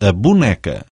a boneca.